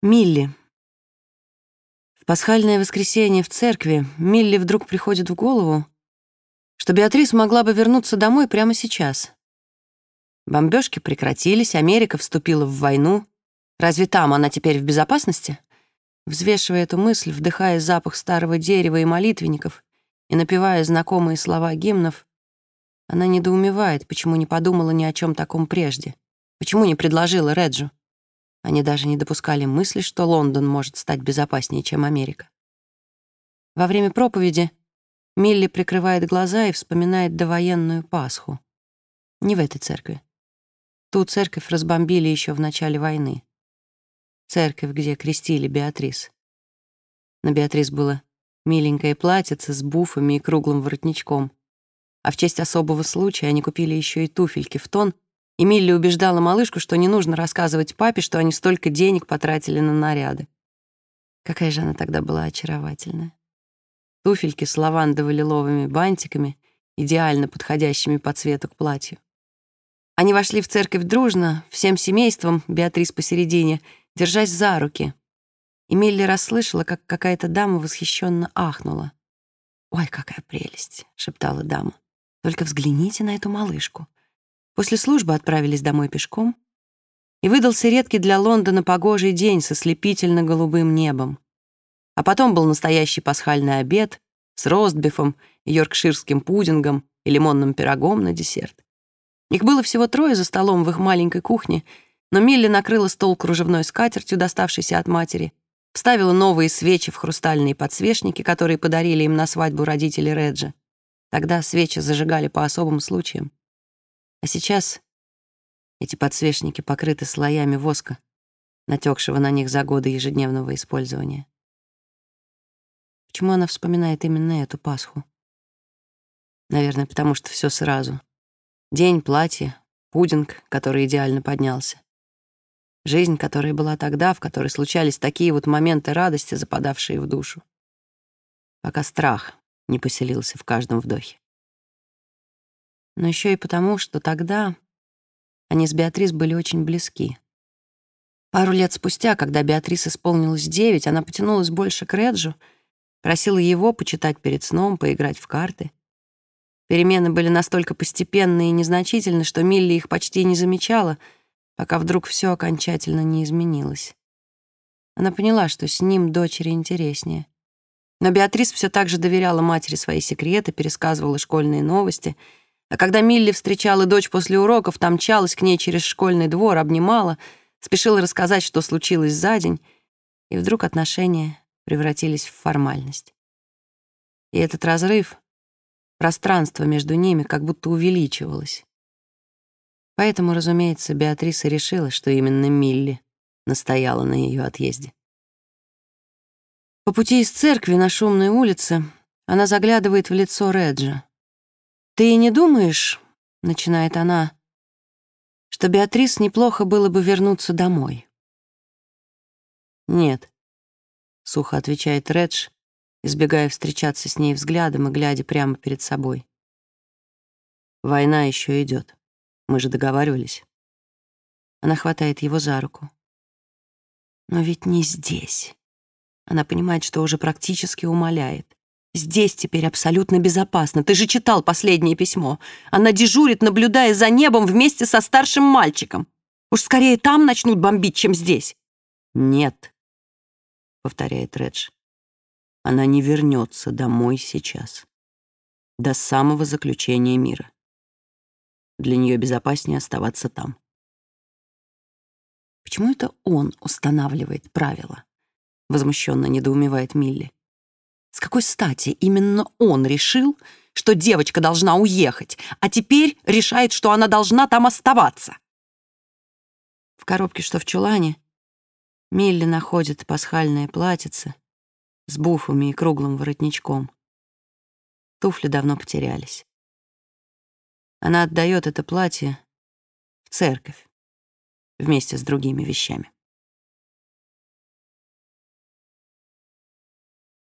Милли. В пасхальное воскресенье в церкви Милли вдруг приходит в голову, что Беатрис могла бы вернуться домой прямо сейчас. Бомбежки прекратились, Америка вступила в войну. Разве там она теперь в безопасности? Взвешивая эту мысль, вдыхая запах старого дерева и молитвенников и напевая знакомые слова гимнов, она недоумевает, почему не подумала ни о чем таком прежде, почему не предложила Реджу. Они даже не допускали мысли, что Лондон может стать безопаснее, чем Америка. Во время проповеди Милли прикрывает глаза и вспоминает довоенную Пасху. Не в этой церкви. Ту церковь разбомбили еще в начале войны. Церковь, где крестили Беатрис. На Беатрис было миленькое платьице с буфами и круглым воротничком. А в честь особого случая они купили еще и туфельки в тон — и Милли убеждала малышку, что не нужно рассказывать папе, что они столько денег потратили на наряды. Какая же она тогда была очаровательная. Туфельки с лавандово-лиловыми бантиками, идеально подходящими по цвету к платью. Они вошли в церковь дружно, всем семейством, Беатрис посередине, держась за руки. И Милли расслышала, как какая-то дама восхищенно ахнула. «Ой, какая прелесть!» — шептала дама. «Только взгляните на эту малышку. После службы отправились домой пешком, и выдался редкий для Лондона погожий день со слепительно-голубым небом. А потом был настоящий пасхальный обед с ростбифом, йоркширским пудингом и лимонным пирогом на десерт. Их было всего трое за столом в их маленькой кухне, но Милли накрыла стол кружевной скатертью, доставшейся от матери, вставила новые свечи в хрустальные подсвечники, которые подарили им на свадьбу родители Реджа. Тогда свечи зажигали по особым случаям. А сейчас эти подсвечники покрыты слоями воска, натекшего на них за годы ежедневного использования. Почему она вспоминает именно эту Пасху? Наверное, потому что все сразу. День, платье, пудинг, который идеально поднялся. Жизнь, которая была тогда, в которой случались такие вот моменты радости, западавшие в душу. Пока страх не поселился в каждом вдохе но еще и потому, что тогда они с Беатрис были очень близки. Пару лет спустя, когда Беатрис исполнилось девять, она потянулась больше к Реджу, просила его почитать перед сном, поиграть в карты. Перемены были настолько постепенные и незначительны, что Милли их почти не замечала, пока вдруг все окончательно не изменилось. Она поняла, что с ним дочери интереснее. Но Беатрис все так же доверяла матери свои секреты, пересказывала школьные новости — а когда Милли встречала дочь после уроков, там мчалась к ней через школьный двор, обнимала, спешила рассказать, что случилось за день, и вдруг отношения превратились в формальность. И этот разрыв, пространство между ними как будто увеличивалось. Поэтому, разумеется, Беатриса решила, что именно Милли настояла на ее отъезде. По пути из церкви на шумной улице она заглядывает в лицо Реджа. «Ты не думаешь, — начинает она, — что Беатрис неплохо было бы вернуться домой?» «Нет», — сухо отвечает Редж, избегая встречаться с ней взглядом и глядя прямо перед собой. «Война еще идет. Мы же договаривались». Она хватает его за руку. «Но ведь не здесь». Она понимает, что уже практически умоляет. Здесь теперь абсолютно безопасно. Ты же читал последнее письмо. Она дежурит, наблюдая за небом вместе со старшим мальчиком. Уж скорее там начнут бомбить, чем здесь. Нет, повторяет Редж. Она не вернется домой сейчас. До самого заключения мира. Для нее безопаснее оставаться там. Почему это он устанавливает правила? Возмущенно недоумевает Милли. С какой стати именно он решил, что девочка должна уехать, а теперь решает, что она должна там оставаться? В коробке, что в чулане, Милли находит пасхальное платьице с буфами и круглым воротничком. Туфли давно потерялись. Она отдает это платье в церковь вместе с другими вещами.